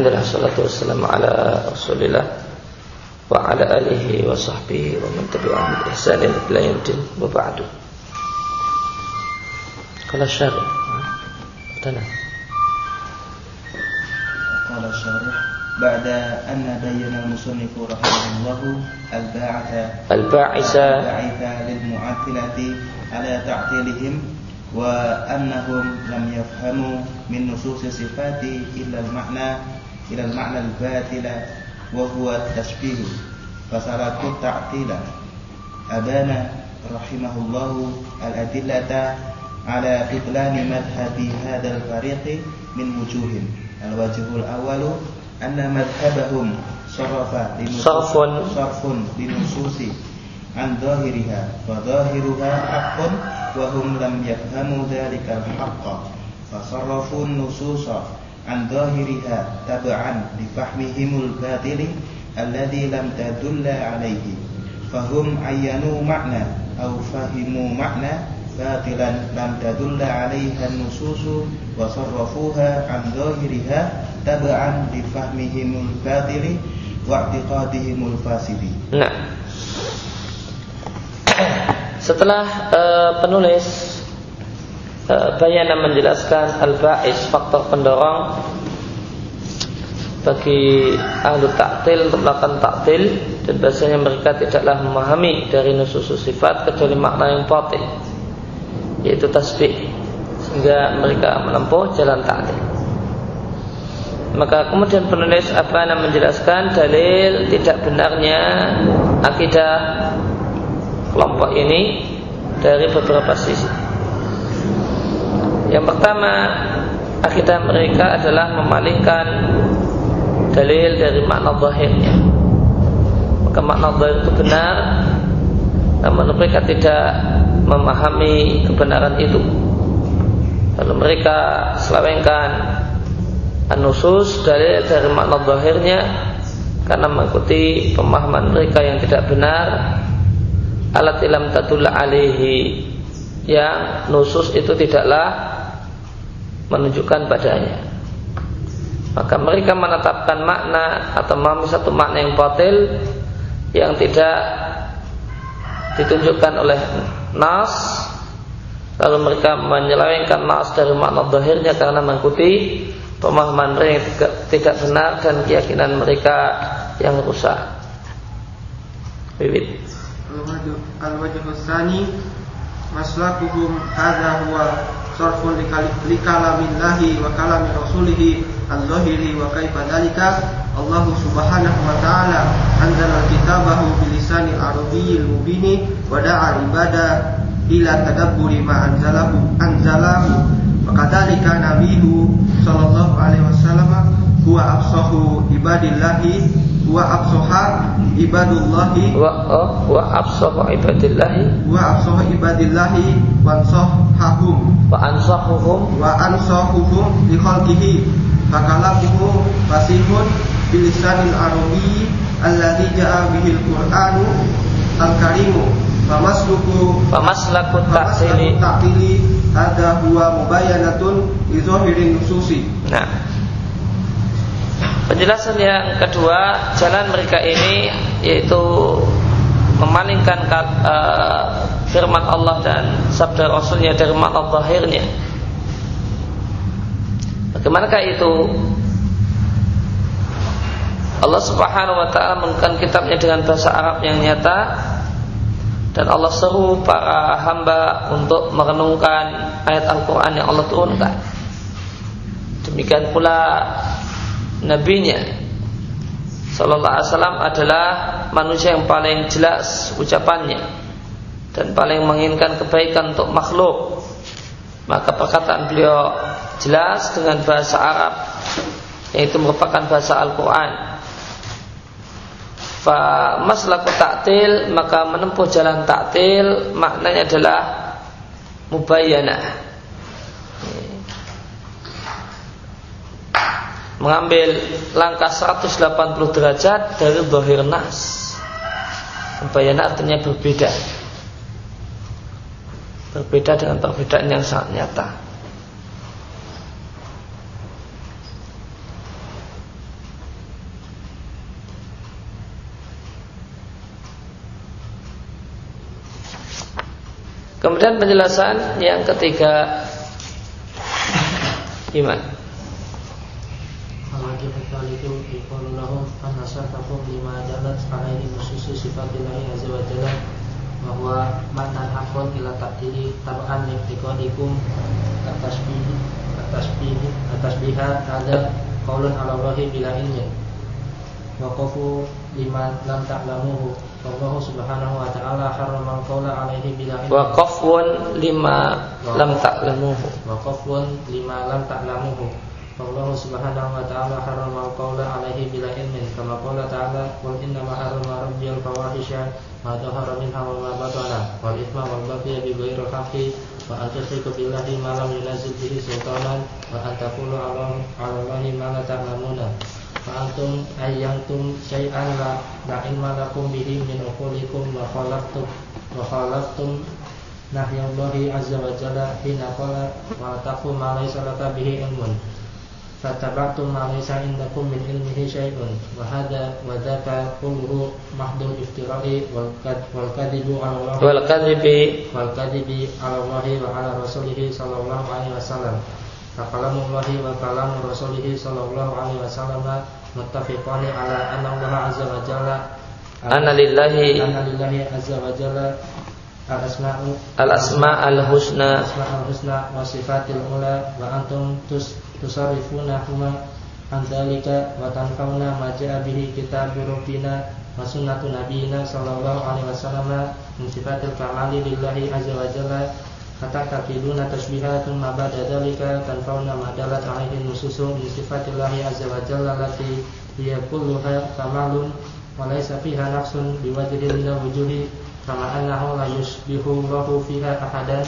Alhamdulillah salatu wassalamu ala Rasulillah wa ala alihi wa sahbihi wa man tabi'ahum bi ihsan ila yaumil wa ba'du. Qala syarih. Tana. Qala syarih بعد أن بين المصنف رحمه الله الباعث الباعث الباعث للمعطلة على تعطيلهم وأنهم لم يفهموا من نصوص الصفات إلا المعنى إلى المعنى الباطل وهو التشبيه فسرقوا التعطيل أبان رحمه الله الأدلة على بطلان مذهب هذا الفريق من وجوه الوجه الأول أن مذهبهم صرف صرف صرف لنصوص عن ظاهرها فظاهرها حق وهم لم يفهموا ذلك الحق فصرفوا النصوص an zahiriha tab'an li fahmihimul batili alladhi lam tadulla alayhi. Fahum ayyanu ma'na aw fahimu ma'na batilan lam tadulla alaiha nususu wa sarrafuha an zahiriha tab'an li fahmihimul batili wa i'tiqadihimul fasidi. Nah. Setelah uh, penulis Bayana menjelaskan Al-Ba'is faktor pendorong Bagi ahlu taktil untuk melakukan taktil Dan biasanya mereka tidaklah memahami Dari nusus sifat kecuali makna yang batin Yaitu tasbih. Sehingga mereka menempuh jalan taktil maka kemudian penulis Abana menjelaskan? Dalil tidak benarnya akidah kelompok ini dari beberapa sisi. Yang pertama, akidah mereka adalah memalingkan dalil dari makna zahirnya. Maka makna zahir itu benar, namun mereka tidak memahami kebenaran itu. Lalu mereka selawengkan anusus dalil dari makna zahirnya karena mengikuti pemahaman mereka yang tidak benar alat ilam tatul alihi yang nusus itu tidaklah menunjukkan padanya. Maka mereka menetapkan makna atau memahami satu makna yang potil yang tidak ditunjukkan oleh nas lalu mereka menyelewengkan nas dari makna dohirnya karena mengikuti pemahaman mereka yang tidak, benar dan keyakinan mereka yang rusak. Bibit. Al-Wajib al-wajh sarfun li kalamillahi wa kalami rasulihi al-zahiri wa kaifa dzalika Allah subhanahu wa ta'ala anzala kitabahu bilisani arabiyil mubini wa da'a ibada ila tadabburi ma anzalahu anzalahu. Wa kadzalika nabihu sallallahu alaihi wasallam huwa afsahu ibadillahi wa absoha ibadullahi. Wa oh, wa absoha ibadillahi. Wa absoha ibadillahi wa ansahahum wa ansahuhum. Wa ansahuhum li khalqihi. Fakalamuhu fasihun bilisanil arabi alladhi ja'a bihil qur'anu al-karimu. Famasluku famaslaku ta'tili. Ta'tili. Hadha huwa mubayyanatun li zahirin nususi. Nah Penjelasan yang kedua, jalan mereka ini yaitu memalingkan uh, firman Allah dan sabda Rasulnya dari makna zahirnya. Bagaimanakah itu? Allah Subhanahu wa taala menggunakan kitabnya dengan bahasa Arab yang nyata dan Allah seru para hamba untuk merenungkan ayat Al-Qur'an yang Allah turunkan. Demikian pula nabinya Sallallahu Alaihi Wasallam adalah manusia yang paling jelas ucapannya dan paling menginginkan kebaikan untuk makhluk. Maka perkataan beliau jelas dengan bahasa Arab, yaitu merupakan bahasa Al-Quran. Fa maslaku taktil maka menempuh jalan taktil maknanya adalah mubayyanah mengambil langkah 180 derajat dari zahir nas. Mubayana artinya berbeda. Berbeda dengan perbedaan yang sangat nyata. Kemudian penjelasan yang ketiga iman. Al-wajib itu iqalu lahum anna sarfakum lima jalat alaihi nususu sifatillahi azza wa jalla bahwa makna hakun ila takdiri tab'an liqtiqadikum atasbih atasbih atasbihat ada qaulun ala Allahi bila ilmin. Waqafu lima lam ta'lamuhu. Allah subhanahu wa ta'ala harramal qawla alaihi bila ilmin. Waqafun lima lam ta'lamuhu. Waqafun lima lam ta'lamuhu Allah subhanahu wa ta'ala harramal qawla alaihi bila ilmin. Kama qawla ta'ala Qul innama harrama rabbiyal fawahisha Ma dhahara minha wa ma batana. Wal ithma wal baqiya bi ghairil haqqi Wa an tusyriku billahi ma lam yunazil bihi sultanan Wa an taqulu ala Allahi ma la ta'lamuna. Fa antum ayyantum syai'an la la ilma lakum bihi min uqulikum wa khalaqtum wa khalaqtum nahyallahi azza wa jalla hina qala wa taqu ma laysa laka bihi ilmun fataba'tum ma laysa min ilmihi syai'un wa hadha wa dhaka kulluhu mahdul iftira'i wal ala Allah Allah wa ala rasulih sallallahu alaihi wasallam Fakalamullahi wa kalamu rasulihi sallallahu alaihi ala Allah azza wa jalla Anna azza wa jalla al-asma'u al asma al husna asma'ul husna wa sifatil ula wa antum tus tusarifuna huma an dzalika wa tanfauna ma ja'a bihi kitabur rabbina wa sunnatu nabiyina sallallahu alaihi wasallam min sifatil kamali lillahi azza wa jalla. Kata takiduna tasbihatun ma ba'da dzalika tanfauna ma dalat alaihi nususu min sifatillahi azza wa jalla lati hiya kulluha kamalun wa laysa fiha nafsun biwajhin min wujuhi kama annahu la yusbihu Allahu fiha ahadan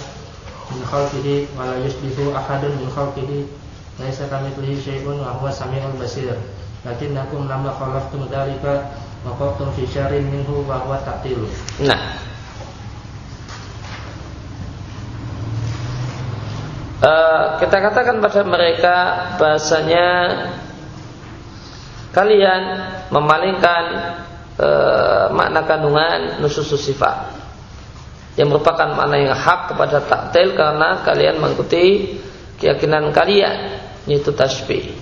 min khalqihi wa la yusbihu ahadun min khalqihi laisa kamitslihi syai'un wa huwa samiul basir. Lakinnakum lamma khalaqtum dzalika wa qaftum fi syarrin minhu wa huwa taqtilu Nah. Eh, kita katakan pada mereka bahasanya kalian memalingkan uh, makna kandungan nusus sifat. Yang merupakan makna yang hak kepada taktil karena kalian mengikuti keyakinan kalian yaitu tasbih.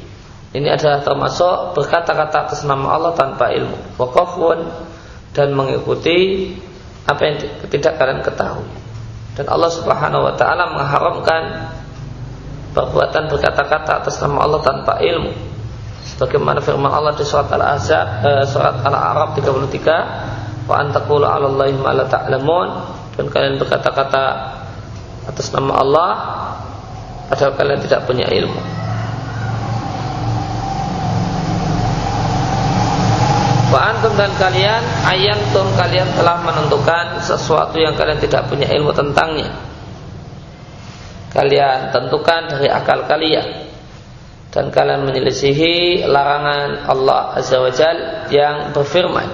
Ini adalah termasuk berkata-kata atas nama Allah tanpa ilmu. Wakafun dan mengikuti apa yang tidak kalian ketahui. Dan Allah Subhanahu wa taala mengharamkan perbuatan berkata-kata atas nama Allah tanpa ilmu. Sebagaimana firman Allah di surat Al-Ahzab eh, surat Al-A'raf 33, "Wa antaqulu 'ala Allahi ma la ta'lamun" dan kalian berkata-kata atas nama Allah padahal kalian tidak punya ilmu. Dan kalian ayantum kalian telah menentukan sesuatu yang kalian tidak punya ilmu tentangnya. Kalian tentukan dari akal kalian. Dan kalian menyelisihi larangan Allah Azza wa Jal yang berfirman.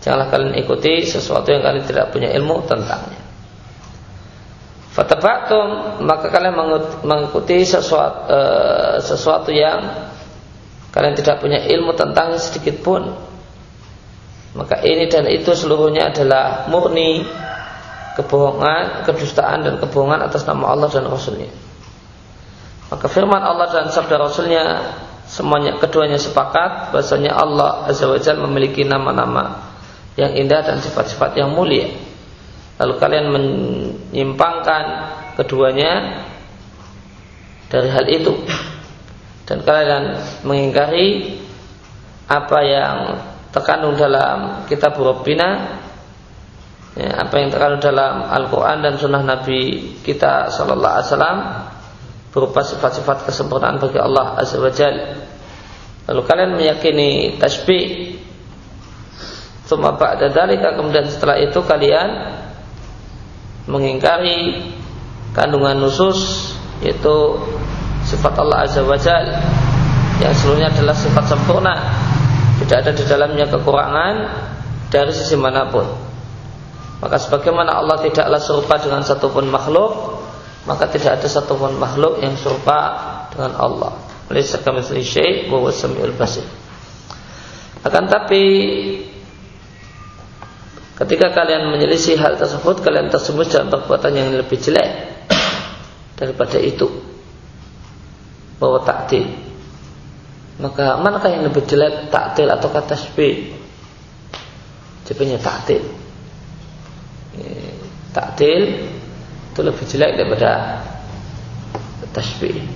Janganlah kalian ikuti sesuatu yang kalian tidak punya ilmu tentangnya. Fatabatum maka kalian mengikuti sesuatu, uh, sesuatu yang kalian tidak punya ilmu tentangnya sedikit pun maka ini dan itu seluruhnya adalah murni kebohongan, kedustaan dan kebohongan atas nama Allah dan Rasulnya. Maka firman Allah dan sabda Rasulnya semuanya keduanya sepakat bahasanya Allah Azza wa Jalla memiliki nama-nama yang indah dan sifat-sifat yang mulia. Lalu kalian menyimpangkan keduanya dari hal itu dan kalian mengingkari apa yang terkandung dalam kitab Rabbina ya, apa yang terkandung dalam Al-Quran dan Sunnah Nabi kita Sallallahu Alaihi Wasallam berupa sifat-sifat kesempurnaan bagi Allah Azza wa Jal. Lalu kalian meyakini tasbih Thumma ba'da dalika kemudian setelah itu kalian mengingkari kandungan nusus yaitu sifat Allah Azza wa Jal yang seluruhnya adalah sifat sempurna tidak ada di dalamnya kekurangan dari sisi mana pun maka sebagaimana Allah tidaklah serupa dengan satupun makhluk, maka tidak ada satupun makhluk yang serupa dengan Allah. Laisa kamitslihi syai' wa huwas. Akan tapi ketika kalian menyelisih hal tersebut kalian tersebut dalam perbuatan yang lebih jelek daripada itu bahwa taktil maka manakah yang lebih jelek taktil atau kata tasbih? Jawabannya taktil. Taktil itu lebih jelek daripada tasbih.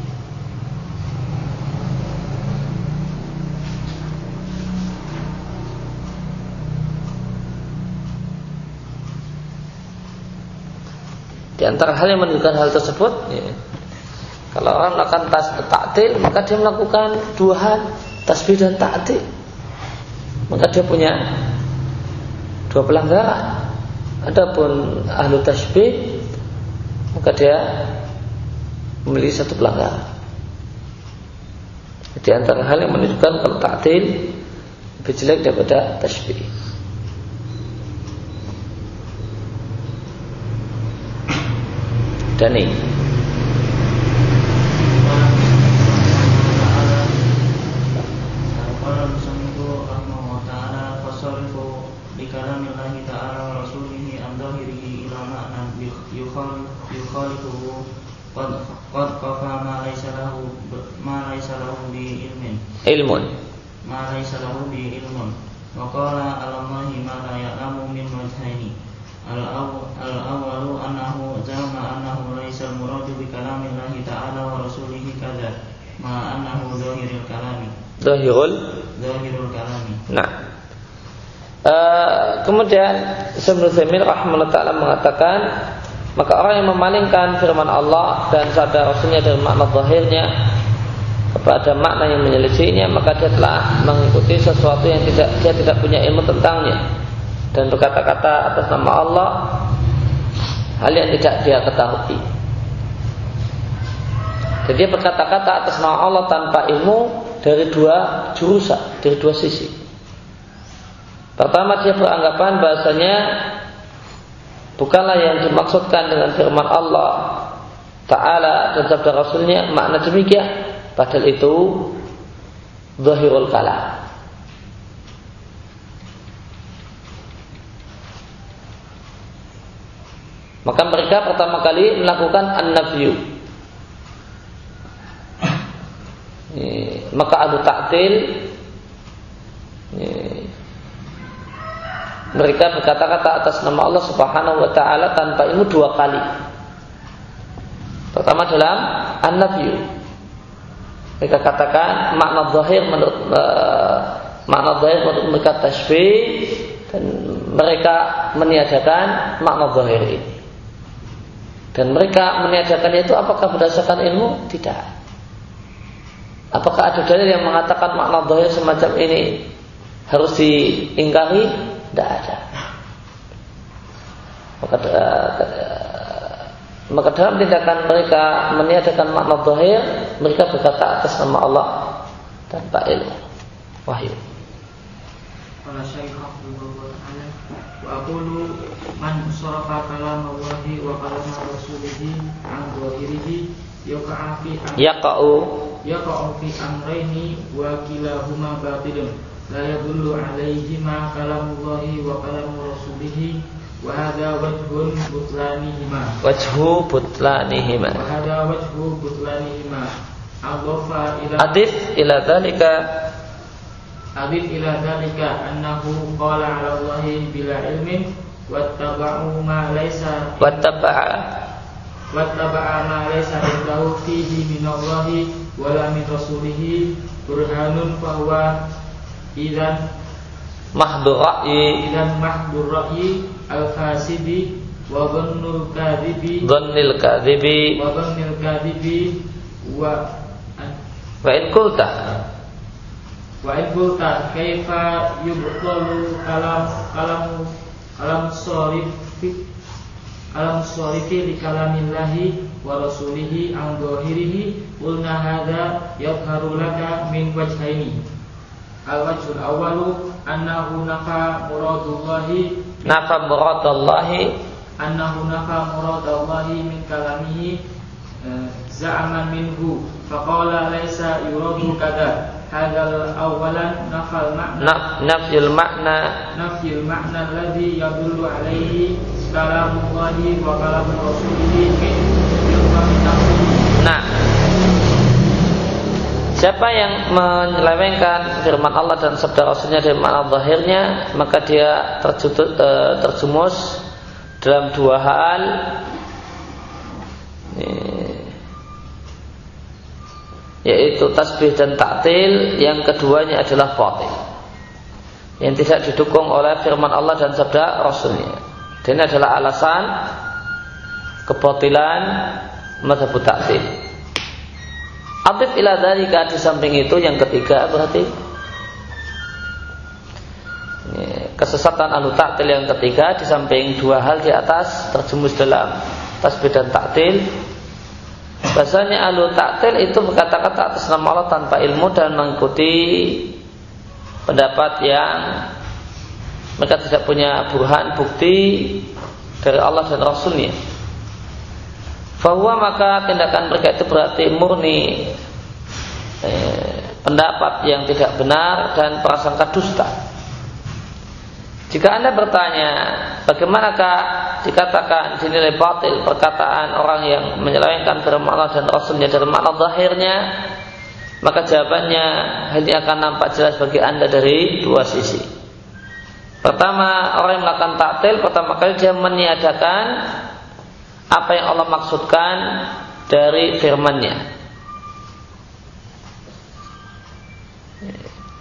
Di antara hal yang menunjukkan hal tersebut, ya, kalau orang melakukan tas taktil, maka dia melakukan dua hal, tasbih dan taktil. Maka dia punya dua pelanggaran. Adapun ahlu tasbih, maka dia memiliki satu pelanggaran. Di antara hal yang menunjukkan kalau taktil lebih jelek daripada tasbih. Dani. Ilmun ma laysa lahu bi ilmun wa qala alallahi ma la ya'lamu min wajhaini Al-awwalu annahu zama annahu laisa al-muradu bi kalamillahi ta'ala wa rasulihi kadza ma annahu zahirul kalami. Zahirul zahirul kalami. Nah. Uh, kemudian Ibnu Zaimil rahimahullah taala mengatakan maka orang yang memalingkan firman Allah dan sabda Rasulnya dari makna zahirnya kepada makna yang menyelisihinya maka dia telah mengikuti sesuatu yang tidak dia tidak punya ilmu tentangnya dan berkata-kata atas nama Allah hal yang tidak dia ketahui. Jadi dia berkata-kata atas nama Allah tanpa ilmu dari dua jurusan, dari dua sisi. Pertama dia beranggapan bahasanya bukanlah yang dimaksudkan dengan firman Allah Ta'ala dan sabda Rasulnya makna demikian padahal itu zahirul kalam Maka mereka pertama kali melakukan an-nafyu. Maka adu taktil mereka berkata-kata atas nama Allah Subhanahu wa taala tanpa ilmu dua kali. Pertama dalam an-nafyu. Mereka katakan makna zahir menurut uh, makna zahir menurut mereka tasbih dan mereka meniadakan makna zahir ini. Dan mereka meniadakan itu apakah berdasarkan ilmu? Tidak. Apakah ada dalil yang mengatakan makna dohir semacam ini harus diingkari? Tidak ada. Maka, maka dalam tindakan mereka meniadakan makna dohir, mereka berkata atas nama Allah tanpa ilmu. Wahyu. Aqulu man sarafa kalam Allah wa kalam Rasulih an zahirihi yaqa'u fi yaqa'u yaqa'u fi amrayni wa kilahuma batilun la yadullu alaihima kalam Allah wa kalam Rasulih wa hadha wajhun butlanihima wajhu butlanihima wa hadha wajhu butlanihima Adhafa ila Adif ila dhalika Adif ila dhalika annahu qala ala Allahi bila ilmin ma laysa wattaba'a wattaba'a ma laysa min Allahi wala min rasulihi burhanun fahuwa idan mahdur ra'yi idan mahdur ra'yi al-fasidi wa dhannul kadhibi dhannil kadhibi wa dhannil kadhibi wa wa in qulta. Wa in qulta. Kaifa yubtalu kalam kalam kalam sharifi kalam sharifi li kalamillahi wa rasulihi an dhahirihi. Qulna hadha yadhharu laka min wajhaini al wajhul awwalu annahu nafa muradullahi nafa muradallahi. Annahu nafa muradallahi min kalamihi za'ama minhu. Faqala laysa yuradu kada. Hadal awalan nafal makna Naf, nafyul makna nafyul makna alladhi yadullu alaihi kalamullahi wa kalamu rasulihi. min ilmi nafsi Nah Siapa yang menyelewengkan firman Allah dan sabda Rasulnya dari makna zahirnya Maka dia terjutut, eh, terjumus dalam dua hal. Yaitu tasbih dan taktil yang keduanya adalah batil. Yang tidak didukung oleh firman Allah dan sabda Rasulnya. Dan ini adalah alasan kebatilan madhab taktil Abid ila dalika di samping itu yang ketiga berarti kesesatan alu taktil yang ketiga di samping dua hal di atas terjumus dalam tasbih dan taktil Bahasanya ahlu taktil itu berkata-kata atas nama Allah tanpa ilmu dan mengikuti pendapat yang mereka tidak punya burhan bukti dari Allah dan Rasulnya. Bahwa maka tindakan mereka itu berarti murni eh, pendapat yang tidak benar dan prasangka dusta. Jika anda bertanya, bagaimanakah dikatakan dinilai batil perkataan orang yang menyelewengkan firman Allah dan Rasulnya dari makna zahirnya, maka jawabannya hanya akan nampak jelas bagi anda dari dua sisi. Pertama, orang yang melakukan taktil, pertama kali dia meniadakan apa yang Allah maksudkan dari firmannya.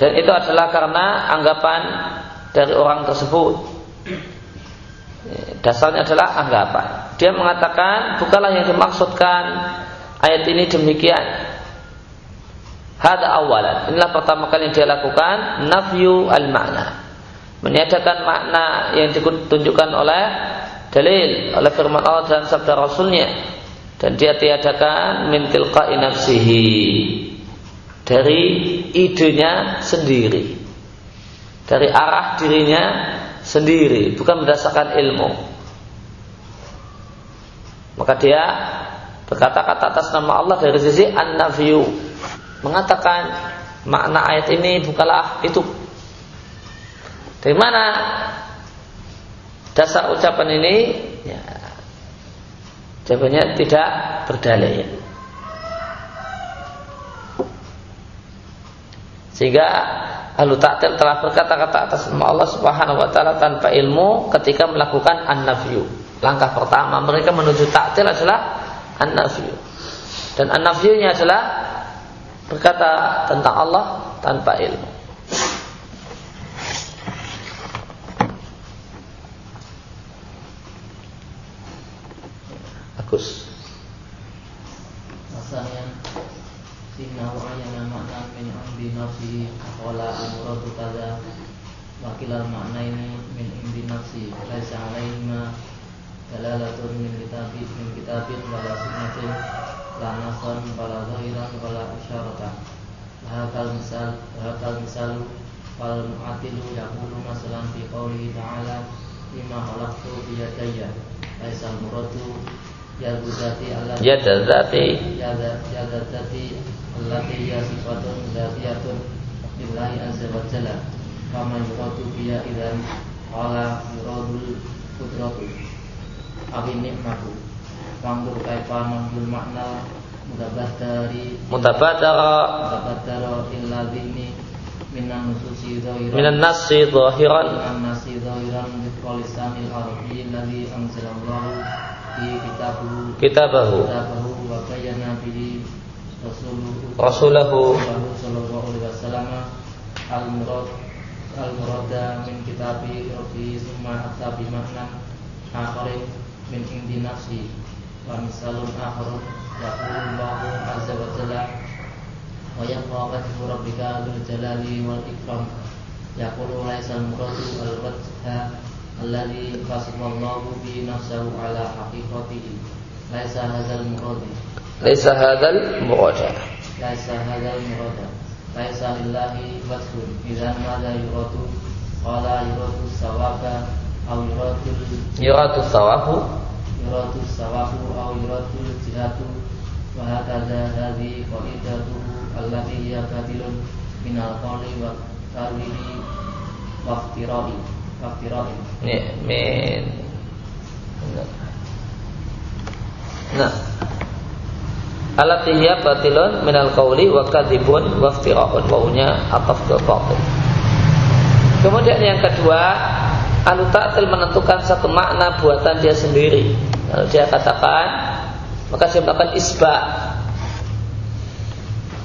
Dan itu adalah karena anggapan dari orang tersebut. Dasarnya adalah anggapan. Dia mengatakan bukanlah yang dimaksudkan ayat ini demikian. Hada awalan. Inilah pertama kali yang dia lakukan nafyu al makna. Meniadakan makna yang ditunjukkan oleh dalil oleh firman Allah dan sabda Rasulnya. Dan dia tiadakan min tilqa'i nafsihi. Dari idenya sendiri. Dari arah dirinya sendiri, bukan berdasarkan ilmu. Maka dia berkata-kata atas nama Allah dari sisi an-nafyu, mengatakan makna ayat ini bukanlah itu. Dari mana dasar ucapan ini? Ya, jawabannya tidak berdalil. Sehingga Ahlu ta'til telah berkata-kata atas nama Allah Subhanahu wa taala tanpa ilmu ketika melakukan an-nafyu. Langkah pertama mereka menuju ta'til adalah an-nafyu. Dan an-nafyunya adalah berkata tentang Allah tanpa ilmu. Bagus. Masalahnya Innahu ayana makna min amdi nafsi Wala amuradu kada Wakilal makna ini min indi nafsi Laisa alaihima Dalalatun min kitabin Min kitabin wala sunnatin La nasan wala zahiran wala isyaratan Lahakal misal Lahakal misalu Wal mu'atilu yakulu masalan Fi qawlihi ta'ala Lima halaktu biyadaya Laisa muradu Yadudati Yadudati Yadudati allati hiya sifatun dzatiyatun lillahi azza wa jalla. Kama yuradu biya idan qala yuradul qudratu. Abi nikmatu Wangur kaifa manggul makna mutabadari mutabadara mutabadara illa dhini minan nususi dhahiran minan nasi dhahiran minan nasi dhahiran biqalisanil arabi alladhi anzalallahu fi kitabahu kitabahu. Kitabahu wa bayyana bihi Rasulahu. Sallallahu alaihi wasallam. Al murad al murada min kitabi rabbi summa atta bi akharin min indi nafsi. Wa misalun akhar yaqulu Allahu azza wa jalla wa yaqwa wajhu rabbika dzul jalali wal ikram yaqulu laisa al muradu al wajha alladhi fasallallahu bi ala haqiqatihi laisa hadzal muradu Laisa hadzal. Laisa hadzal murada. Laisa lillahi wajhun. Idzan madza yuradu? Qala yuradu sawaba aw yuradu yuradu sawabu yuradu sawabu aw yuradu jihatu wa hakadha hadhi qaidatuhu allati hiya batilun minal qawli wa wa wa min nah Alati hiya batilun minal qawli wa kadhibun wa iftira'un wawunya ataf ke batil. Kemudian yang kedua, Alu ta'til menentukan satu makna buatan dia sendiri. Lalu dia katakan, maka dia melakukan isbat.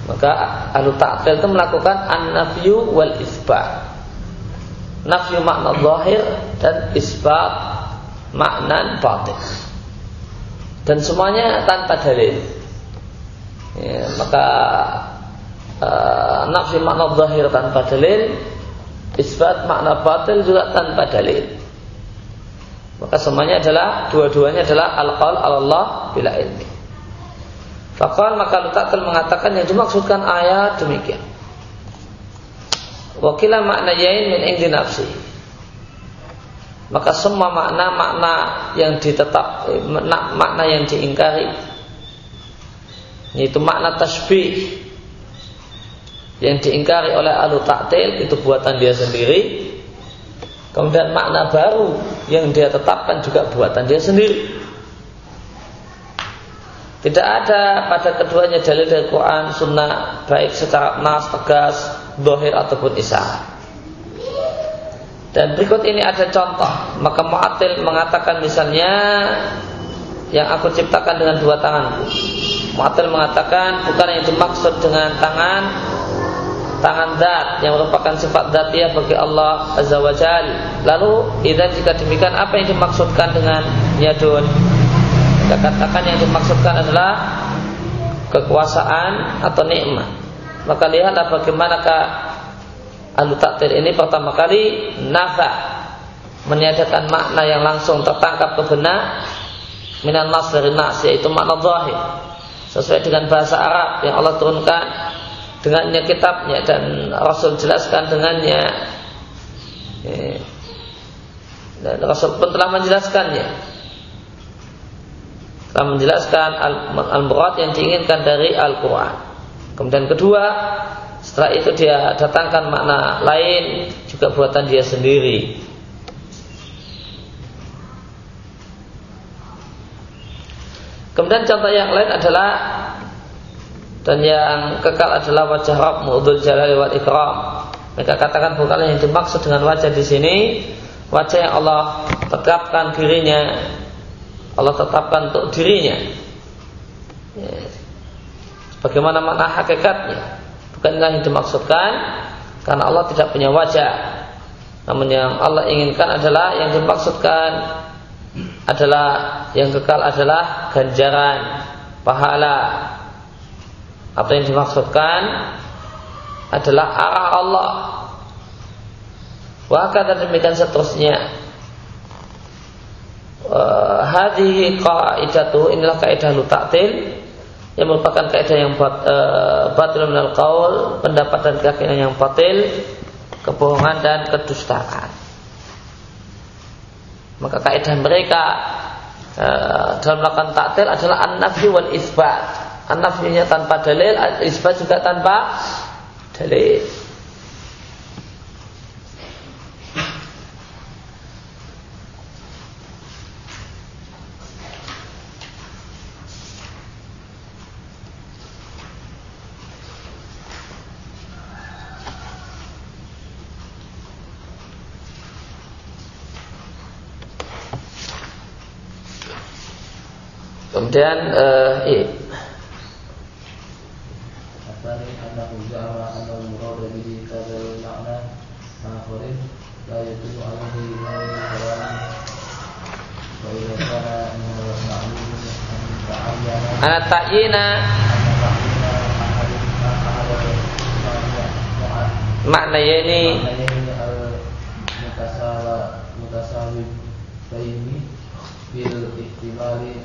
Maka alu ta'til itu melakukan an-nafyu wal isbat. Nafyu makna zahir dan isbat makna batin. Dan semuanya tanpa dalil ya, maka uh, nafsi makna zahir tanpa dalil isbat makna batil juga tanpa dalil maka semuanya adalah dua-duanya adalah al-qaul Allah bila ilmi Fakal maka Lutatil mengatakan yang dimaksudkan ayat demikian. Wakilah makna yain min indi nafsi. Maka semua makna-makna yang ditetap makna yang diingkari yaitu makna tasbih yang diingkari oleh alu taktil itu buatan dia sendiri kemudian makna baru yang dia tetapkan juga buatan dia sendiri tidak ada pada keduanya dalil dari Quran, Sunnah, baik secara nas, tegas, dohir ataupun isyarat. Dan berikut ini ada contoh. Maka Mu'atil mengatakan misalnya yang aku ciptakan dengan dua tanganku. Mu'atil mengatakan bukan yang dimaksud dengan tangan tangan dat yang merupakan sifat ya bagi Allah Azza wa Jal. Lalu, idan jika demikian apa yang dimaksudkan dengan yadun? Kita katakan yang dimaksudkan adalah kekuasaan atau nikmat. Maka lihatlah bagaimanakah alu takdir ini pertama kali nafa meniadakan makna yang langsung tertangkap ke benak minan nas dari nas yaitu makna zahir sesuai dengan bahasa Arab yang Allah turunkan dengannya kitabnya dan Rasul jelaskan dengannya dan Rasul pun telah menjelaskannya telah menjelaskan al-murad yang diinginkan dari Al-Quran. Kemudian kedua setelah itu dia datangkan makna lain juga buatan dia sendiri. Kemudian contoh yang lain adalah dan yang kekal adalah wajah Rabb mu'udul jalali wal ikram. Mereka katakan bukanlah yang dimaksud dengan wajah di sini. Wajah yang Allah tetapkan dirinya Allah tetapkan untuk dirinya. Ya. Bagaimana makna hakikatnya? Bukankah yang dimaksudkan karena Allah tidak punya wajah. Namun yang Allah inginkan adalah yang dimaksudkan adalah yang kekal adalah ganjaran pahala atau yang dimaksudkan adalah arah Allah Wahkata demikian seterusnya uh, Hadihi qaidatu Inilah kaidah lutaktil Yang merupakan kaidah yang bat, uh, batil minal qaul Pendapat dan keyakinan yang batil Kebohongan dan kedustaan maka kaidah mereka e, dalam melakukan taktil adalah an-nafi wal isbat. An-nafinya tanpa dalil, isbat juga tanpa dalil. Kemudian uh, iya. Anak takyina makna ini. Mutasawi baini bil ihtimali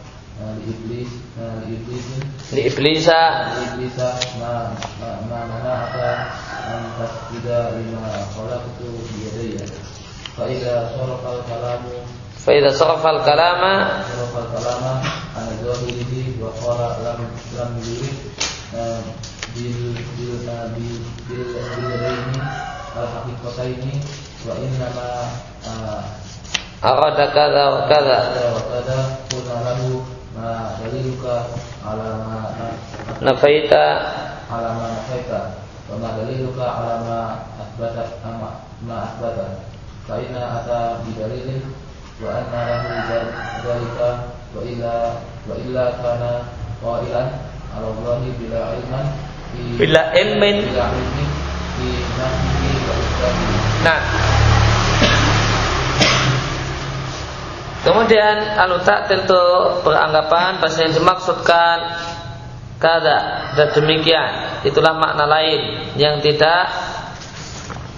لإبليس لإبليس لإبليس لإبليس ما ما ما منعك أن تسجد لما خلقت بيدي فإذا صرف الكلام فإذا صرف الكلام صرف الكلام عن ظاهره وقال لم لم يريد bil bil bil bil bilaini al haqiqataini wa innama arada kada wa kada ma daliluka ala ma nafaita. ala ma nafaita. Wa ma daliluka ala ma asbata ama ma asbata. Fa inna ata bidalilin wa anna lahu dalika wa illa wa illa kana qailan ala Allahi bila ilman bila ilmin. bila ilmin fi nafsihi wa nah Kemudian alutak tentu beranggapan bahasa yang dimaksudkan kada dan demikian. Itulah makna lain yang tidak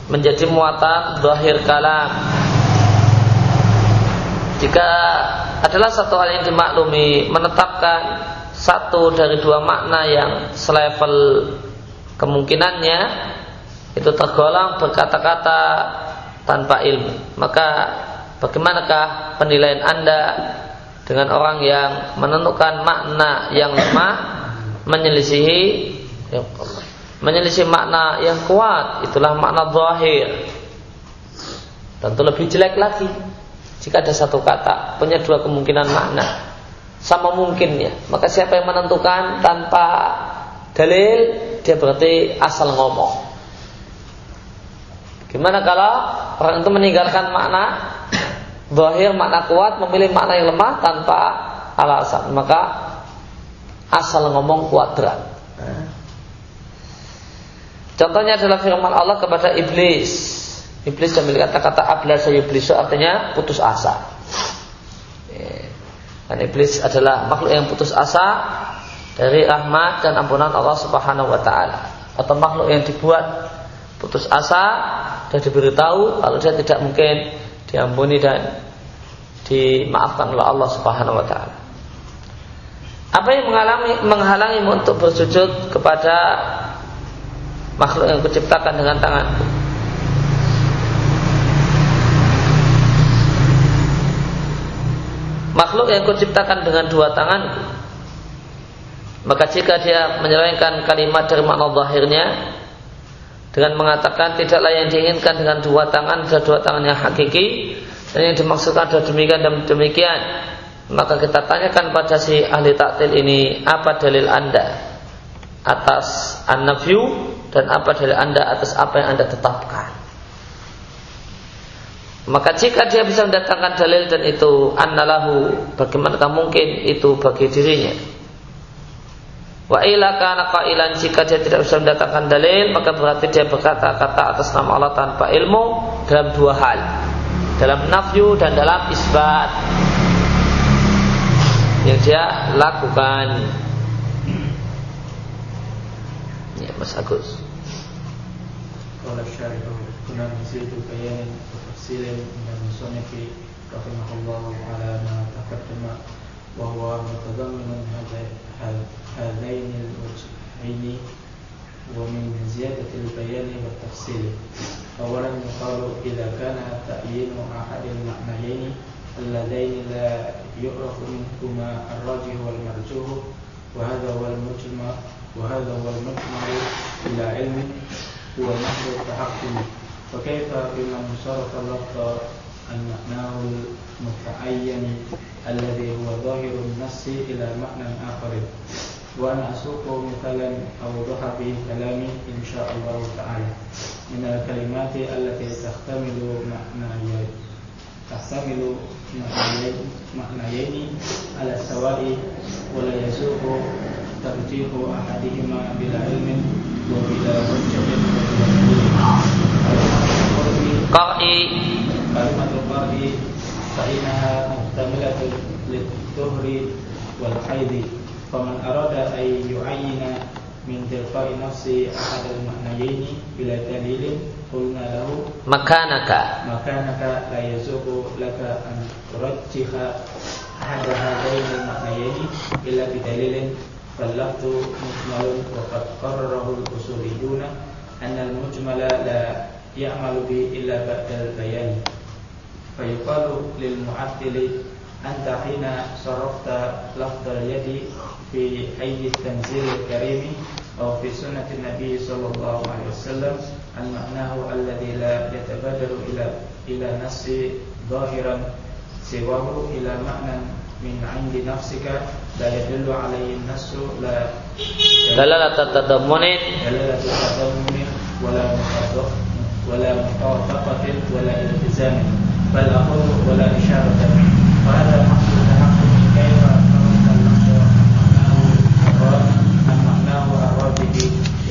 menjadi muatan zahir kalam. Jika adalah satu hal yang dimaklumi menetapkan satu dari dua makna yang selevel kemungkinannya itu tergolong berkata-kata tanpa ilmu. Maka bagaimanakah penilaian anda dengan orang yang menentukan makna yang lemah menyelisihi ya menyelisih makna yang kuat? Itulah makna zahir. Tentu lebih jelek lagi. Jika ada satu kata punya dua kemungkinan makna. Sama mungkin ya. Maka siapa yang menentukan tanpa dalil, dia berarti asal ngomong. Gimana kalau orang itu meninggalkan makna zahir, makna kuat, memilih makna yang lemah tanpa alasan, maka asal ngomong kuadrat. Contohnya adalah firman Allah kepada iblis. Iblis sambil kata-kata ablasa iblis artinya putus asa. Dan iblis adalah makhluk yang putus asa dari rahmat dan ampunan Allah Subhanahu wa taala. Atau makhluk yang dibuat putus asa dan diberitahu kalau dia tidak mungkin diampuni dan dimaafkan oleh Allah Subhanahu wa taala. Apa yang mengalami menghalangi untuk bersujud kepada makhluk yang kuciptakan dengan tanganku? makhluk yang kuciptakan dengan dua tangan maka jika dia menyelewengkan kalimat dari makna zahirnya dengan mengatakan tidaklah yang diinginkan dengan dua tangan dan dua tangan yang hakiki. Dan yang dimaksudkan adalah demikian dan demikian. Maka kita tanyakan pada si ahli taktil ini apa dalil anda atas an dan apa dalil anda atas apa yang anda tetapkan? Maka jika dia bisa mendatangkan dalil dan itu annalahu bagaimana mungkin itu bagi dirinya. Wa ila kana qailan jika dia tidak bisa mendatangkan dalil maka berarti dia berkata kata atas nama Allah tanpa ilmu dalam dua hal. Dalam nafyu dan dalam isbat. Yang dia lakukan. Ya, Mas Agus. Kalau وهو متضمن هذين الوجهين ومن زيادة البيان والتفصيل. أولا يقال إذا كان تأيين أحد المعنيين اللذين لا يعرف منهما الراجح والمرجوح وهذا هو المجمع وهذا هو المجمع إلى علم هو محل التحكم. فكيف بمن اللفظ عن معناه المتعين؟ الذي هو ظاهر النص إلى معنى آخر وأنا أسوق مثالا أوضح به كلامي إن شاء الله تعالى من الكلمات التي تحتمل معنيين تحتمل معنيين على السواء ولا يسوق ترجيح أحدهما بلا علم وبلا حجة وبلا Qari Kalimatul qari Lituhri wal haidi Faman arada ay yu'ayina Min tilqai nafsi ahad al-ma'nayaini Bila dalilin قلنا له مكانك. مكانك لا يسوق لك أن ترجح أحد هذين المعنيين إلا بدليل فاللفظ مجمل وقد قرره الأصوليون أن المجمل لا يعمل به إلا بعد البيان. Fayuqalu lil mu'attili Anta hina sarrafta lafdal yadi Fi ayyi tanzil karimi Atau fi sunnatin Nabi Sallallahu alaihi wasallam Al-ma'nahu alladhi la yatabadalu ila Ila nasi zahiran Siwahu ila ma'nan Min indi nafsika La yadullu alaihi nasu La Dalalata tadamunin Dalalata tadamunin Wala mutadok Wala mutawafakatin Wala iltizamin بل أقول ولا إشارة وهذا محض تحكم كيف فرد اللفظ عن معناه الراجح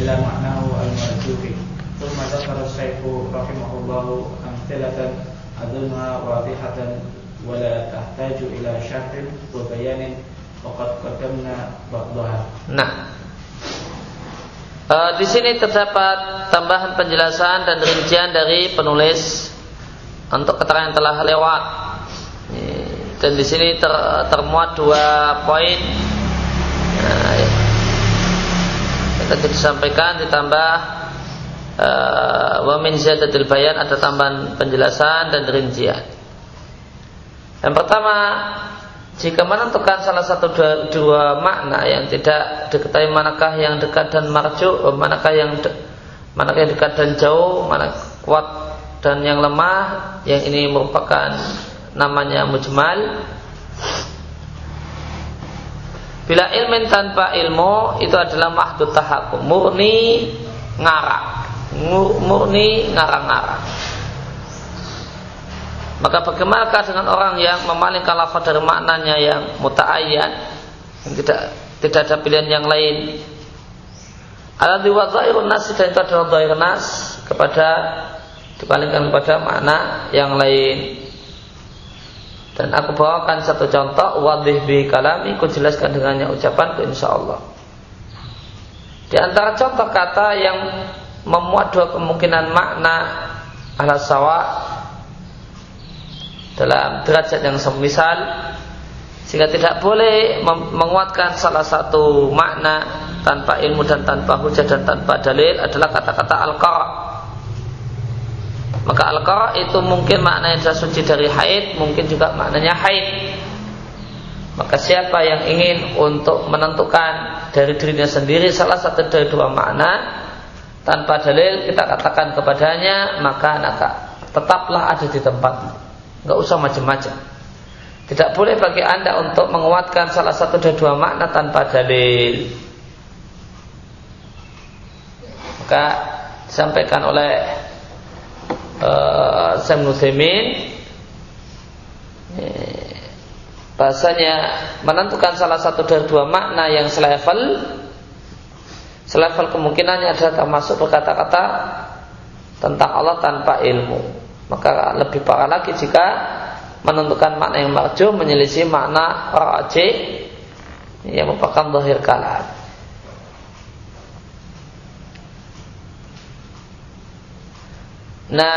إلى معناه المرجوح ثم ذكر الشيخ رحمه الله أمثلة أظنها واضحة ولا تحتاج إلى شرح وبيان وقد قدمنا بعضها Nah, e, di sini terdapat tambahan penjelasan dan rincian dari penulis untuk keterangan yang telah lewat. Dan di sini ter, termuat dua poin nah, yang tadi disampaikan ditambah uh, wa bayan ada tambahan penjelasan dan rincian. Yang pertama, jika menentukan salah satu dua, dua makna yang tidak diketahui manakah yang dekat dan marju, manakah yang de, manakah yang dekat dan jauh, mana kuat dan yang lemah, yang ini merupakan namanya mujmal. Bila ilmin tanpa ilmu itu adalah mahdud tahakum, murni ngarang, murni ngarang-ngarang. Maka bagaimanakah dengan orang yang memalingkan lafaz dari maknanya yang muta'ayyan yang tidak tidak ada pilihan yang lain. Aladhi wa nas dan itu adalah nas kepada dipalingkan kepada makna yang lain. Dan aku bawakan satu contoh wadih bi kalami ku jelaskan dengannya ucapanku insyaallah. Di antara contoh kata yang memuat dua kemungkinan makna ala sawa dalam derajat yang semisal sehingga tidak boleh menguatkan salah satu makna tanpa ilmu dan tanpa hujah dan tanpa dalil adalah kata-kata al-qara maka al-qara itu mungkin maknanya adalah suci dari haid mungkin juga maknanya haid maka siapa yang ingin untuk menentukan dari dirinya sendiri salah satu dari dua makna tanpa dalil kita katakan kepadanya maka tetaplah ada di tempatmu nggak usah macam-macam. Tidak boleh bagi anda untuk menguatkan salah satu dari dua makna tanpa dalil. Maka disampaikan oleh uh, Sam Nuthimin bahasanya menentukan salah satu dari dua makna yang selevel selevel kemungkinannya adalah termasuk berkata-kata tentang Allah tanpa ilmu maka lebih parah lagi jika menentukan makna yang marju menyelisih makna raji yang merupakan zahir kalam. Nah,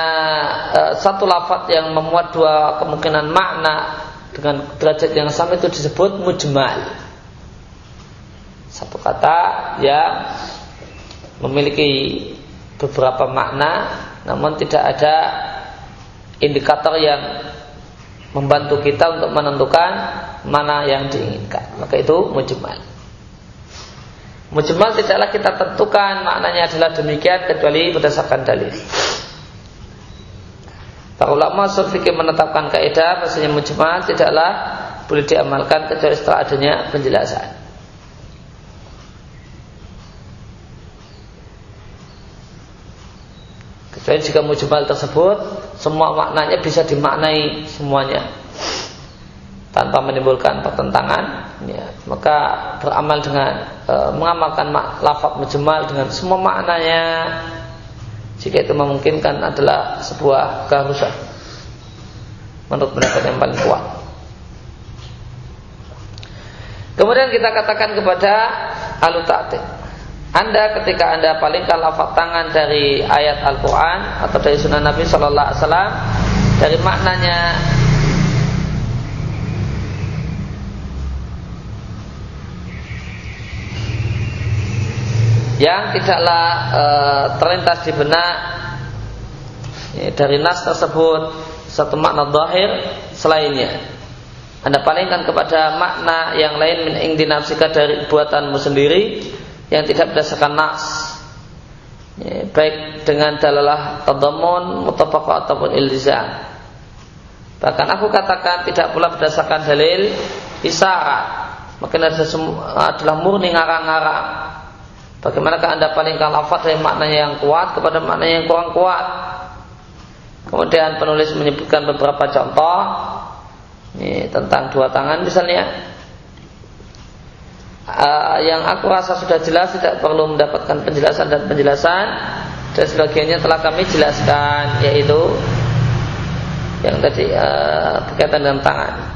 e, satu lafat yang memuat dua kemungkinan makna dengan derajat yang sama itu disebut mujmal. Satu kata yang memiliki beberapa makna namun tidak ada indikator yang membantu kita untuk menentukan mana yang diinginkan. Maka itu mujmal. Mujmal tidaklah kita tentukan maknanya adalah demikian kecuali berdasarkan dalil. Para ulama usul menetapkan kaidah bahasanya mujmal tidaklah boleh diamalkan kecuali setelah adanya penjelasan. Dan jika mujmal tersebut semua maknanya bisa dimaknai semuanya. Tanpa menimbulkan pertentangan ya, maka beramal dengan e, mengamalkan lafaz mujmal dengan semua maknanya jika itu memungkinkan adalah sebuah keharusan menurut pendapat yang paling kuat. Kemudian kita katakan kepada alu anda ketika Anda palingkan lafaz tangan dari ayat Al-Quran atau dari sunnah Nabi Shallallahu Alaihi Wasallam dari maknanya yang tidaklah e, terlintas di benak ya, dari nas tersebut satu makna zahir selainnya. Anda palingkan kepada makna yang lain min ing dinafsika dari buatanmu sendiri yang tidak berdasarkan nas. Ya, baik dengan dalalah tadamun mutafaqah ataupun ilzam bahkan aku katakan tidak pula berdasarkan dalil isyarat mungkin ada adalah murni ngarang-ngarang bagaimanakah anda palingkan lafaz dari maknanya yang kuat kepada maknanya yang kurang kuat? Kemudian penulis menyebutkan beberapa contoh. Ini tentang dua tangan misalnya. Uh, yang aku rasa sudah jelas tidak perlu mendapatkan penjelasan dan penjelasan. Dan sebagiannya telah kami jelaskan yaitu yang tadi uh, berkaitan dengan tangan.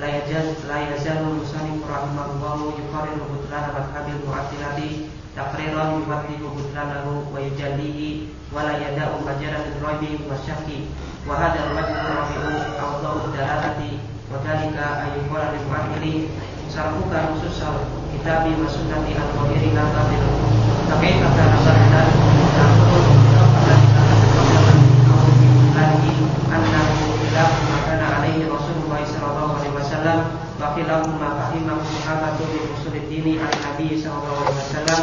la yajaz la yazalu musannif rahimahullah yuqarriru butlana madhhabil mu'attilati taqriran yuwaddihu butlanahu wa yujallihi wa la yada'u majalan rabi wa syakki wa hadha al-wajhu rabi'u awdahu dalalati wa dhalika ayyuqala lil mu'attili sarfuka nususal kitabi wa sunnati al-qawiri la tabilu fakaifa kana sarhan ta'khudhu pada annahu khilaf ma kana alaihi Rasulullah sallallahu alaihi wasallam wa khilafu ma fahimahu sahabatu min usulid dini an Nabi sallallahu alaihi wasallam.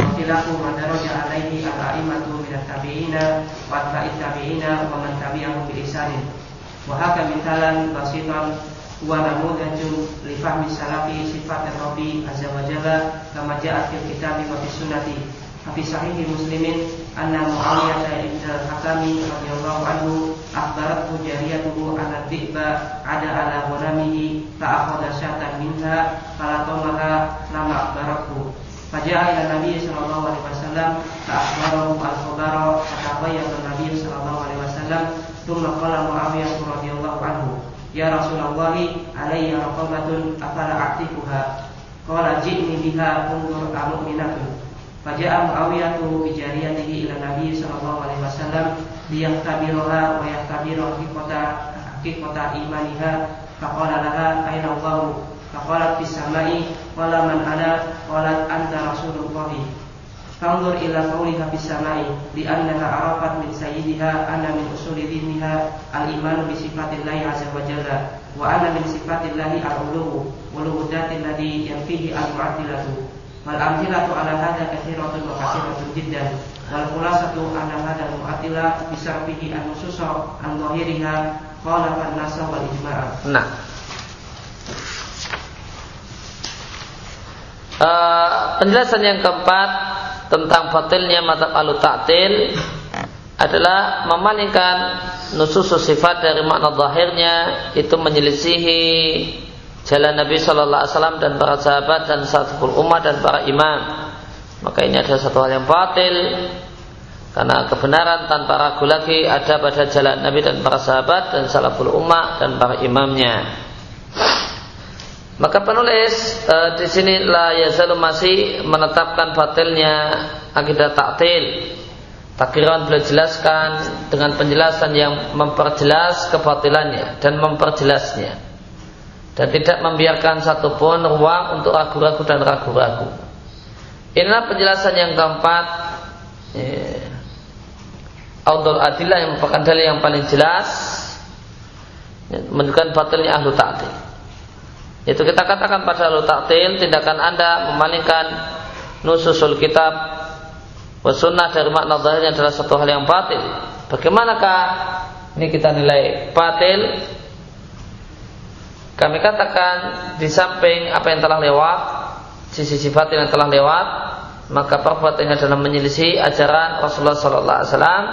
Wa khilafu ma daraja alaihi al-a'immatu min at-tabi'ina wa atba'it tabi'ina wa man tabi'ahum bi ihsanin. Wa haka mithalan basitan wa namudajun li fahmi salafi sifat Rabbi azza wa jalla kama ja'a fil kitabi wa fis sunnati. Fi sahihi muslimin anna Muawiyah al-Hakami radhiyallahu anhu akhbarathu jariyatuhu anna dhi'ba ada ala ghanamihi fa akhadha syatan minha fala tamaha lama akhbarathu. Faja'a ila Nabi sallallahu alaihi wasallam fa akhbarahu al-khabara fatabayyana Nabi sallallahu alaihi wasallam thumma qala Muawiyah radhiyallahu anhu Ya Rasulullah alayya raqabatun afala a'tiquha? Qala ji'ni biha undur amu'minatun Faja'a Muawiyatu bi jariyatihi ila Nabi sallallahu alaihi wasallam liyahtabiruha wa yahtabiru haqiqata haqiqata imaniha. Faqala laha aina Allah faqalat fis samai qala man ana? Qalat anta rasulullah Fanzur ila qawliha fis samai li annaha arafat min sayyidiha anna min usuli diniha al-iman bi sifatillahi azza wa jalla wa anna min sifatillahi al-ulu wa luhudatil ladhi yanfihi al-mu'attilatu Wal amthilatu ala hadha kathiratun wa kathiratun jiddan. Wal khulasatu anna hadha mu'atila bisarfihi an nususa an zahiriha qala fan nasa wal. Nah. Uh, penjelasan yang keempat tentang batilnya mata alu ta'til adalah memalingkan nusus sifat dari makna zahirnya itu menyelisihi jalan Nabi Shallallahu Alaihi Wasallam dan para sahabat dan satu umat dan para imam. Maka ini adalah satu hal yang batil karena kebenaran tanpa ragu lagi ada pada jalan Nabi dan para sahabat dan salaful umat dan para imamnya. Maka penulis e, di sini la yazalu masih menetapkan batilnya akidah taktil. Takdiran beliau jelaskan dengan penjelasan yang memperjelas kebatilannya dan memperjelasnya dan tidak membiarkan satupun ruang untuk ragu-ragu dan ragu-ragu. Inilah penjelasan yang keempat. Ya. Audul Adillah yang merupakan dalil yang paling jelas ya, menunjukkan batalnya ahlu ta'til. Itu kita katakan pada ahlu ta'til tindakan anda memalingkan nususul kitab sunnah dari makna zahirnya adalah satu hal yang batil. Bagaimanakah ini kita nilai batil kami katakan di samping apa yang telah lewat sisi-sisi batil yang telah lewat maka perbuatannya adalah menyelisih ajaran Rasulullah Sallallahu Alaihi Wasallam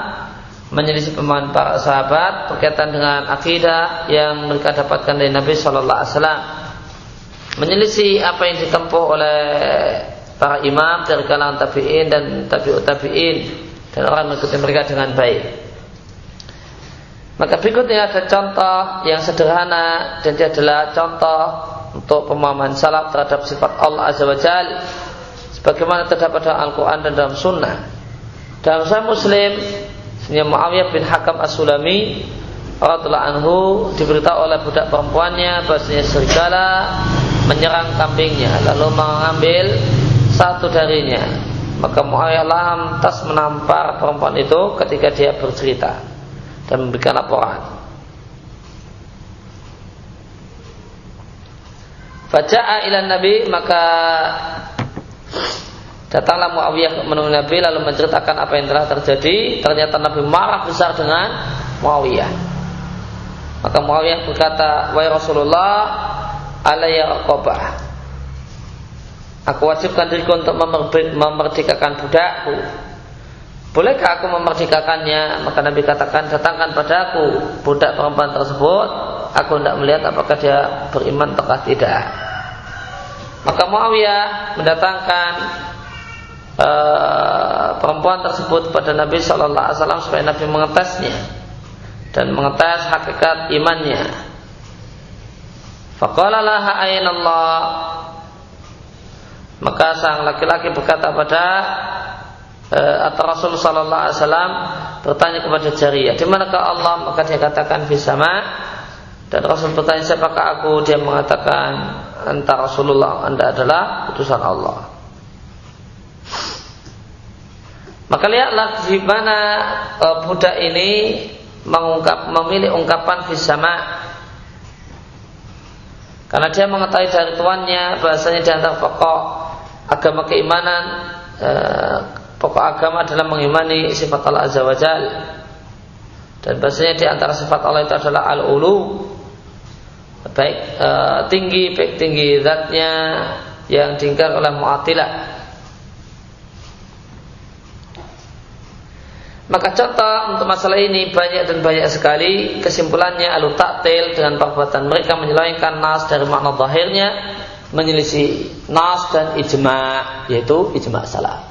menyelisih pemahaman para sahabat berkaitan dengan akidah yang mereka dapatkan dari Nabi Sallallahu Alaihi Wasallam menyelisih apa yang ditempuh oleh para imam dari kalangan tabiin dan tabiut tabiin dan orang mengikuti mereka dengan baik. Maka berikutnya ada contoh yang sederhana dan dia adalah contoh untuk pemahaman salaf terhadap sifat Allah Azza wa Jal sebagaimana terdapat dalam Al-Quran dan dalam Sunnah. Dalam Sahih Muslim, Sunnah Muawiyah bin Hakam As-Sulami radhiyallahu anhu diberitahu oleh budak perempuannya bahasanya serigala menyerang kambingnya lalu mengambil satu darinya. Maka Muawiyah lantas menampar perempuan itu ketika dia bercerita dan memberikan laporan. Faja'a ila Nabi maka datanglah Muawiyah menemui Nabi lalu menceritakan apa yang telah terjadi. Ternyata Nabi marah besar dengan Muawiyah. Maka Muawiyah berkata, "Wahai Rasulullah, alayya raqabah." Aku wajibkan diriku untuk memerdekakan budakku Bolehkah aku memerdekakannya? Maka Nabi katakan, datangkan padaku budak perempuan tersebut. Aku tidak melihat apakah dia beriman atau tidak. Maka Muawiyah mendatangkan uh, perempuan tersebut pada Nabi Shallallahu Alaihi Wasallam supaya Nabi mengetesnya dan mengetes hakikat imannya. Fakallah Allah. Maka sang laki-laki berkata pada atau Rasul Sallallahu Alaihi Wasallam bertanya kepada Jariyah, di manakah Allah? Maka dia katakan sama. Dan Rasul bertanya siapakah aku? Dia mengatakan antara Rasulullah, anda adalah utusan Allah. Maka lihatlah di mana uh, budak ini mengungkap memilih ungkapan fisama karena dia mengetahui dari tuannya bahasanya di antara pokok agama keimanan uh, pokok agama adalah mengimani sifat Allah Azza wa Jal. Dan bahasanya di antara sifat Allah itu adalah al-ulu. Baik e, tinggi baik tinggi zatnya yang diingkar oleh mu'atilah. Maka contoh untuk masalah ini banyak dan banyak sekali. Kesimpulannya alu taktil dengan perbuatan mereka menyelewengkan nas dari makna zahirnya menyelisih nas dan ijma yaitu ijma salah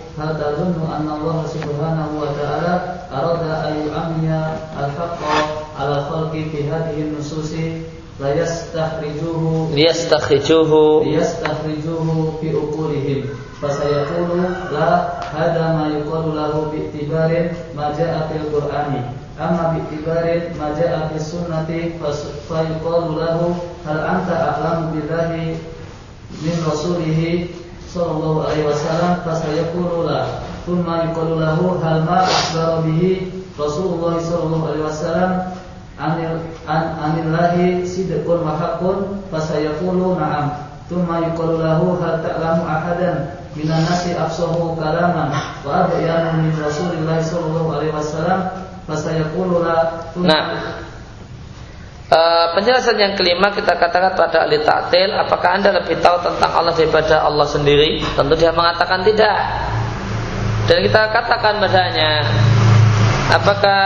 hal tadunnu anna Allah subhanahu wa ta'ala arada an yu'ammiya al-haqqa ala khalqi fi hadhihi nususi la yastakhrijuhu liyastakhrijuhu liyastakhrijuhu fi uqulihim fasayaqulu la hada ma yuqalu lahu bi i'tibarin ma ja'a fil qur'ani amma bi i'tibarin ma ja'a fis sunnati fa yuqalu lahu hal sallallahu alaihi wasallam fasayaqulu la thumma yuqalu lahu hal ma akhbara bihi Rasulullah sallallahu alaihi wasallam anil an anillahi sidqun wa haqqun fasayaqulu na'am thumma yuqalu lahu hal ta'lamu ahadan minan nasi afsahu kalaman wa abyanu min Rasulillah sallallahu alaihi wasallam fasayaqulu la Nah Uh, penjelasan yang kelima kita katakan pada ahli ta'til apakah anda lebih tahu tentang Allah daripada Allah sendiri? Tentu dia mengatakan tidak. Dan kita katakan padanya apakah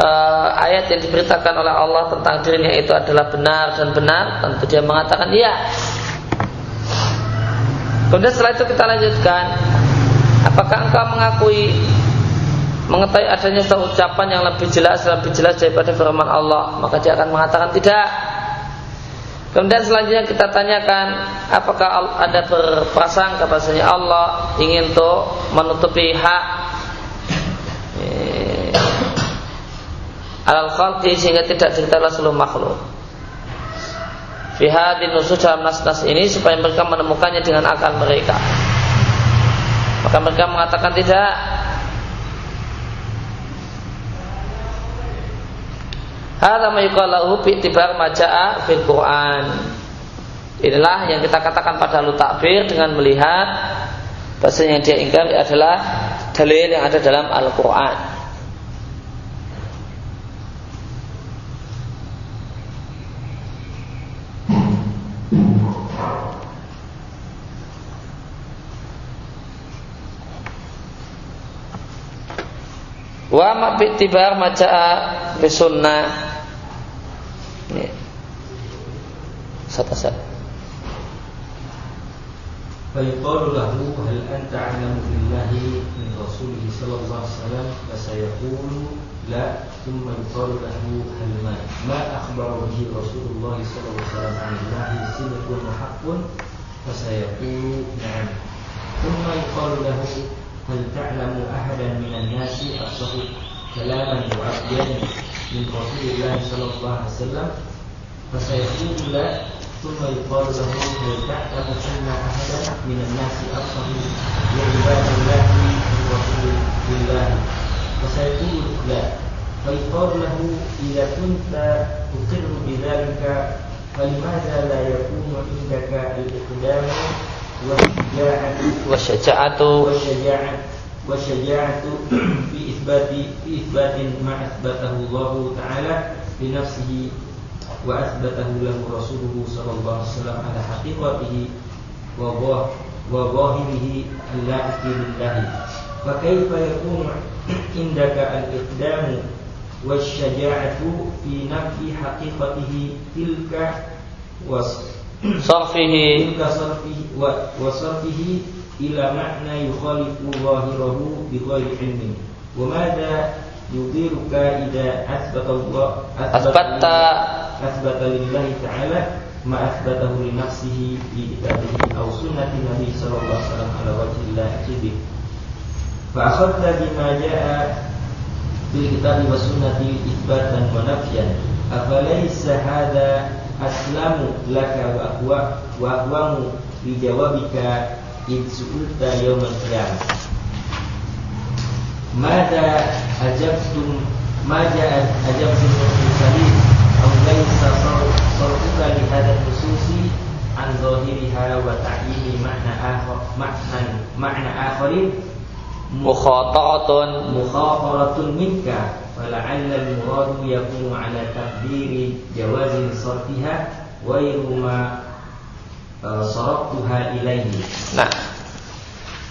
uh, ayat yang diberitakan oleh Allah tentang dirinya itu adalah benar dan benar? Tentu dia mengatakan iya. Kemudian setelah itu kita lanjutkan apakah engkau mengakui mengetahui adanya satu ucapan yang lebih jelas lebih jelas daripada firman Allah maka dia akan mengatakan tidak. Kemudian selanjutnya kita tanyakan apakah ada berprasangka bahasanya Allah ingin untuk menutupi hak eh, al khalqi sehingga tidak diketahui seluruh makhluk? Fihad dinusus dalam nas-nas ini supaya mereka menemukannya dengan akal mereka. Maka mereka mengatakan tidak. Hada ma yuqalahu bi tibar maja'a fil Qur'an. Inilah yang kita katakan pada lu takbir dengan melihat bahasa yang dia ingkar adalah dalil yang ada dalam Al-Quran. Wa ma bi'tibar maja'a bisunnah. Ini. Satu satu. فيقال له هل أنت أعلم بالله من رسوله صلى الله عليه وسلم فسيقول لا ثم يقال له هل ما ما أخبر به رسول الله صلى الله عليه وسلم عن الله صدق وحق فسيقول نعم ثم يقال له هل تعلم أحدا من الناس أفصح كلاما وأبين من رسول الله صلى الله عليه وسلم فسيقول لا ثم يقال له هل تعلم أن أحدا من الناس أفصح لعباد الله من رسول الله. فسيقول لا. فيقال له إذا كنت تقر بذلك فلماذا لا يكون عندك الإقدام والشجاعة؟ والشجاعة والشجاعة في إثبات في إثبات ما أثبته الله تعالى لنفسه وأثبته له رسوله صلى الله عليه وسلم على حقيقته وظاهره اللائق بالله. فكيف يكون عندك الإقدام والشجاعة في نفي حقيقته تلك صرفه؟ تلك صرفه وصرفه ila makna yukhalifu zahirahu bi ghairi ilmin wa madha yudhiruka idza asbata Allah asbata asbata lillahi ta'ala ma asbatahu li nafsihi bi kitabihi aw sunnati nabi sallallahu alaihi wasallam ala wajhi al-jibih fa akhadta bima jaa bil kitabi wa sunnati itsbatan wa nafyan afalaysa hadha aslamu laka wa aqwa wa aqwamu bi jawabika إذ سئلت يوم القيامة. ماذا أجبتم ماذا أجبتم المرسلين أو ليس صرفك لهذا النصوص عن ظاهرها وتعيين معنى آخر معنى معنى آخرين؟ مخاطرة مخاطرة منك. فلعل المراد يكون على تقدير جواز صرفها غير ما Eh, Sorok tuha. Nah,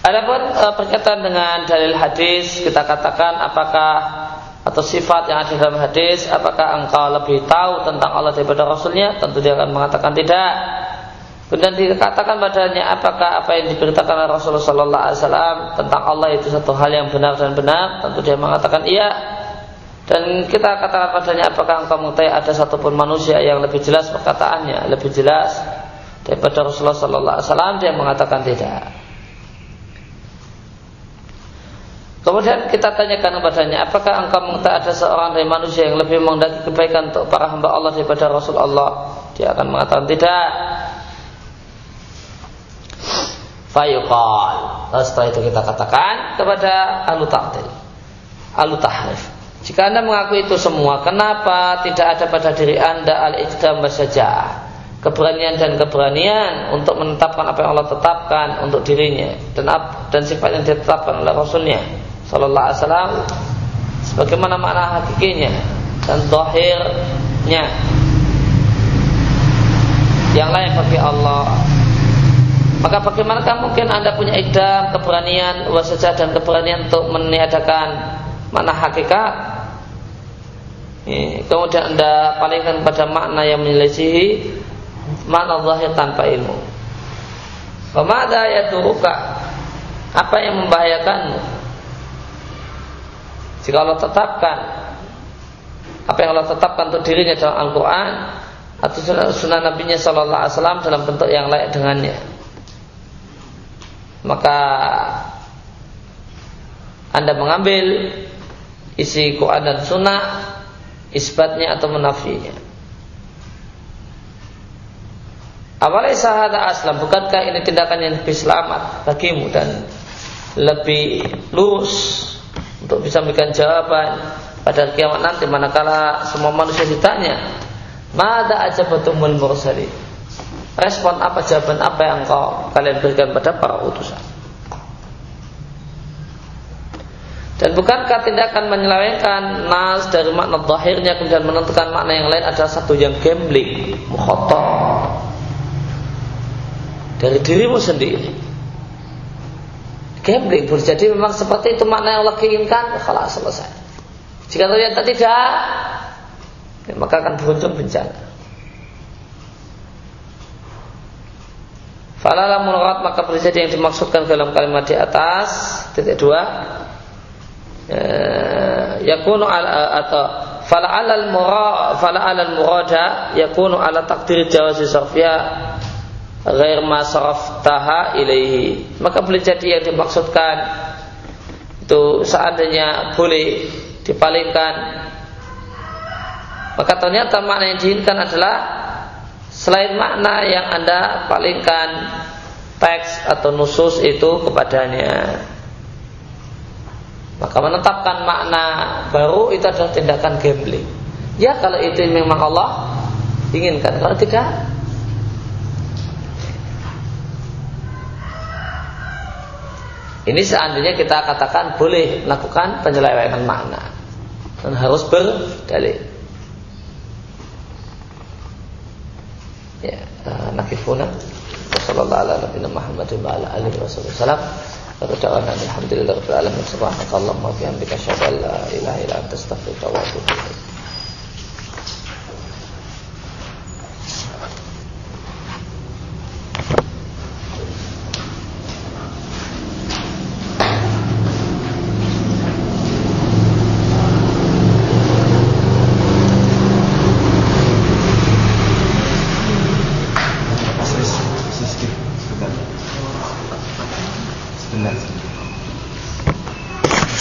adapun uh, berkaitan dengan dalil hadis kita katakan apakah atau sifat yang ada dalam hadis apakah engkau lebih tahu tentang Allah daripada Rasulnya? Tentu dia akan mengatakan tidak. Kemudian dikatakan padanya apakah apa yang diberitakan oleh Rasulullah SAW tentang Allah itu satu hal yang benar dan benar? Tentu dia mengatakan iya. Dan kita katakan padanya apakah engkau mengetahui ada satupun manusia yang lebih jelas perkataannya? Lebih jelas daripada Rasulullah Sallallahu Alaihi Wasallam? Dia mengatakan tidak. Kemudian kita tanyakan kepadanya, apakah engkau mengetahui ada seorang dari manusia yang lebih menghendaki kebaikan untuk para hamba Allah daripada Rasulullah? Dia akan mengatakan tidak. Fayuqal. Lalu setelah itu kita katakan kepada alu ta'til. Alu tahrif. Jika anda mengaku itu semua, kenapa tidak ada pada diri anda al-iqdam saja keberanian dan keberanian untuk menetapkan apa yang Allah tetapkan untuk dirinya dan dan sifat yang ditetapkan oleh Rasulnya Sallallahu Alaihi Wasallam sebagaimana makna hakikinya dan dohirnya yang lain bagi Allah maka bagaimanakah mungkin anda punya idam, keberanian, wasajah dan keberanian untuk meniadakan makna hakikat? Kemudian anda palingkan pada makna yang menyelisihi makna zahir tanpa ilmu. Pemada ya turuka apa yang membahayakanmu? Jika Allah tetapkan apa yang Allah tetapkan untuk dirinya dalam Al-Quran atau sunnah, sunnah Nabi Nya Sallallahu Alaihi Wasallam dalam bentuk yang layak dengannya maka Anda mengambil isi Quran dan Sunnah isbatnya atau menafinya. Awalnya sahada aslam, bukankah ini tindakan yang lebih selamat bagimu dan lebih lurus untuk bisa memberikan jawaban pada kiamat nanti manakala semua manusia ditanya, "Mada aja betumul mursali?" Respon apa jawaban apa yang kau kalian berikan pada para utusan? Dan bukankah tindakan menyelewengkan nas dari makna zahirnya kemudian menentukan makna yang lain adalah satu yang gambling, mukhotor dari dirimu sendiri. Gambling boleh jadi memang seperti itu makna yang Allah inginkan, kalau selesai. Jika ternyata tidak, ya maka akan berujung bencana. Falalah murat maka terjadi yang dimaksudkan dalam kalimat di atas titik dua Eh, yakunu ala atau fala alal murad fala alal murada yakunu ala takdir jawazi sarfiyah ghair ma saraftaha ilaihi. Maka boleh jadi yang dimaksudkan itu seandainya boleh dipalingkan. Maka ternyata makna yang diinginkan adalah selain makna yang anda palingkan teks atau nusus itu kepadanya. Maka menetapkan makna baru itu adalah tindakan gambling. Ya kalau itu memang Allah inginkan, kalau tidak Ini seandainya kita katakan boleh melakukan penyelewengan makna dan harus berdalil. Ya, uh, nakifuna. Wassalamualaikum warahmatullahi wabarakatuh. Alhamdulillah bihamdika asyhadu an la ilaha illa anta astaghfiruka wa atubu ilaik.